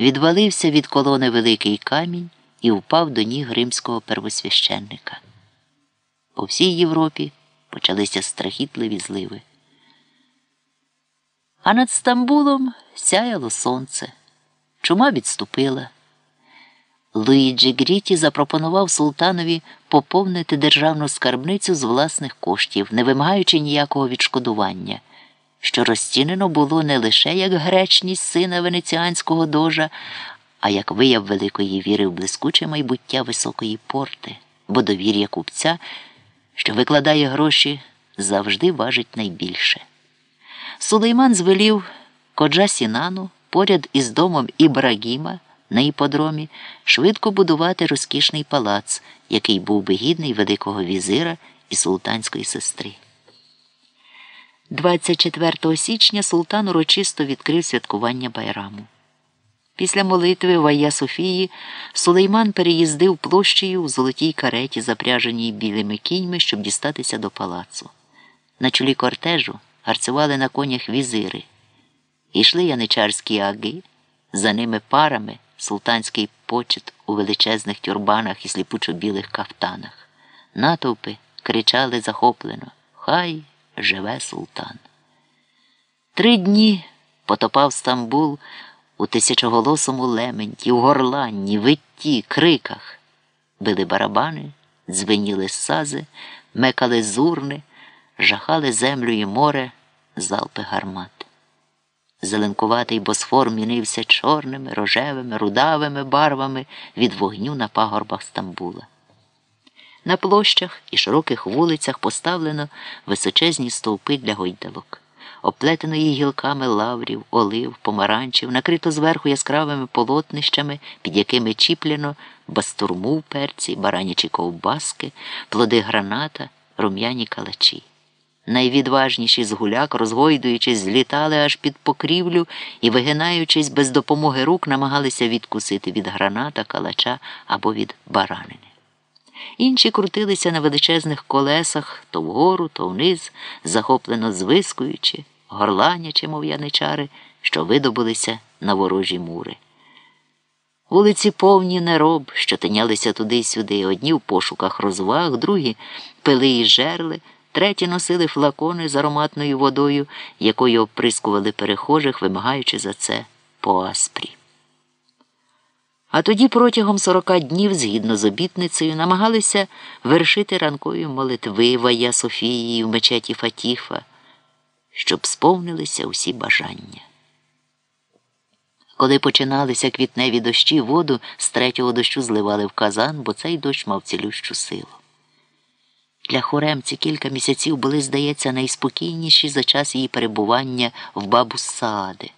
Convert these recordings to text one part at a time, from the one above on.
відвалився від колони великий камінь і впав до ніг римського первосвященника. По всій Європі почалися страхітливі зливи. А над Стамбулом сяяло сонце. Чума відступила. Луїджі Гріті запропонував султанові поповнити державну скарбницю з власних коштів, не вимагаючи ніякого відшкодування, що розцінено було не лише як гречність сина венеціанського дожа, а як вияв великої віри в блискуче майбуття високої порти, бо довір'я купця, що викладає гроші, завжди важить найбільше. Сулейман звелів коджа Сінану поряд із домом Ібрагіма на іподромі швидко будувати розкішний палац, який був би гідний великого візира і султанської сестри. 24 січня султан урочисто відкрив святкування байраму. Після молитви в Айя Софії Сулейман переїздив площею у золотій кареті, запряженій білими кіньми, щоб дістатися до палацу. На чолі кортежу гарцювали на конях візири. Ішли яничарські аги, за ними парами султанський почет у величезних тюрбанах і сліпучо білих кафтанах. Натовпи кричали захоплено Хай живе султан. Три дні потопав Стамбул у тисячоголосому лементі, у горланні, витті, криках. Били барабани, дзвеніли сази, мекали зурни, жахали землю і море, залпи гармат. Зеленкуватий босфор мінився чорними, рожевими, рудавими барвами від вогню на пагорбах Стамбула. На площах і широких вулицях поставлено височезні стовпи для гойдалок, оплетеної гілками лаврів, олив, помаранчів, накрито зверху яскравими полотнищами, під якими чіпляно бастурму в перці, баранячі ковбаски, плоди граната, рум'яні калачі. Найвідважніші з гуляк, розгойдуючись, злітали аж під покрівлю і, вигинаючись без допомоги рук, намагалися відкусити від граната, калача або від баранини. Інші крутилися на величезних колесах то вгору, то вниз, захоплено звискуючи, горланячи, мов яничари, що видобулися на ворожі мури. Вулиці повні нероб, що тинялися туди й сюди, одні в пошуках розваг, другі пили і жерли. Треті носили флакони з ароматною водою, якою оприскували перехожих, вимагаючи за це по аспрі. А тоді протягом сорока днів, згідно з обітницею, намагалися вершити ранкові молитви Вая Софії в мечеті Фатіфа, щоб сповнилися усі бажання. Коли починалися квітневі дощі, воду з третього дощу зливали в казан, бо цей дощ мав цілющу силу. Для хорем ці кілька місяців були, здається, найспокійніші за час її перебування в бабу Саади.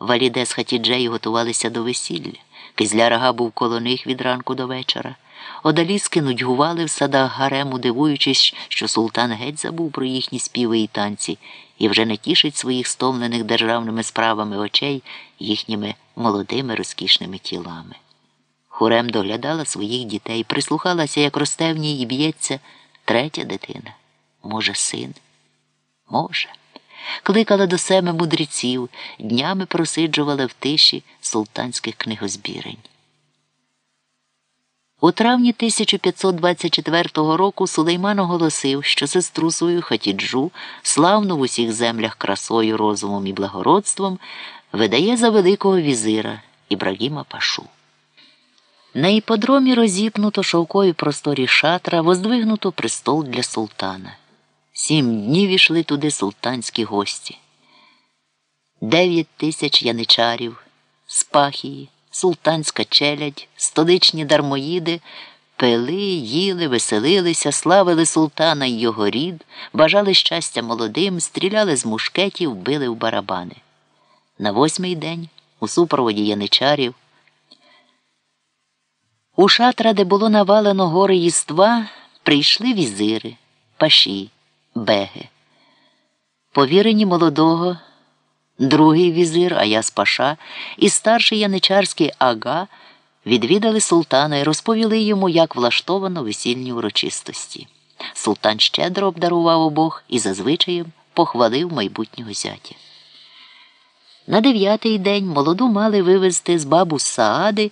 Валіде з хатіджею готувалися до весілля. Кизля рага був коло них від ранку до вечора. Одаліски нудьгували в садах гарему, дивуючись, що султан геть забув про їхні співи і танці і вже не тішить своїх стомлених державними справами очей їхніми молодими розкішними тілами. Хурем доглядала своїх дітей, прислухалася, як росте в ній і б'ється. Третя дитина, може, син? Може. Кликала до себе мудреців, днями просиджувала в тиші султанських книгозбірень. У травні 1524 року Сулейман оголосив, що сестру свою Хатіджу, славну в усіх землях красою, розумом і благородством, видає за великого візира Ібрагіма Пашу. На іподромі розіпнуто шовкові просторі шатра, воздвигнуто престол для султана. Сім днів ішли туди султанські гості. Дев'ять тисяч яничарів, спахії, султанська челядь, столичні дармоїди пили, їли, веселилися, славили султана й його рід, бажали щастя молодим, стріляли з мушкетів, били в барабани. На восьмий день у супроводі яничарів. У шатра, де було навалено гори їства, прийшли візири, паші, беги. Повірені молодого, другий візир, Аяс Паша, і старший яничарський ага відвідали султана і розповіли йому, як влаштовано весільні урочистості. Султан щедро обдарував обох і зазвичаєм похвалив майбутнього зятя. На дев'ятий день молоду мали вивезти з бабу Саади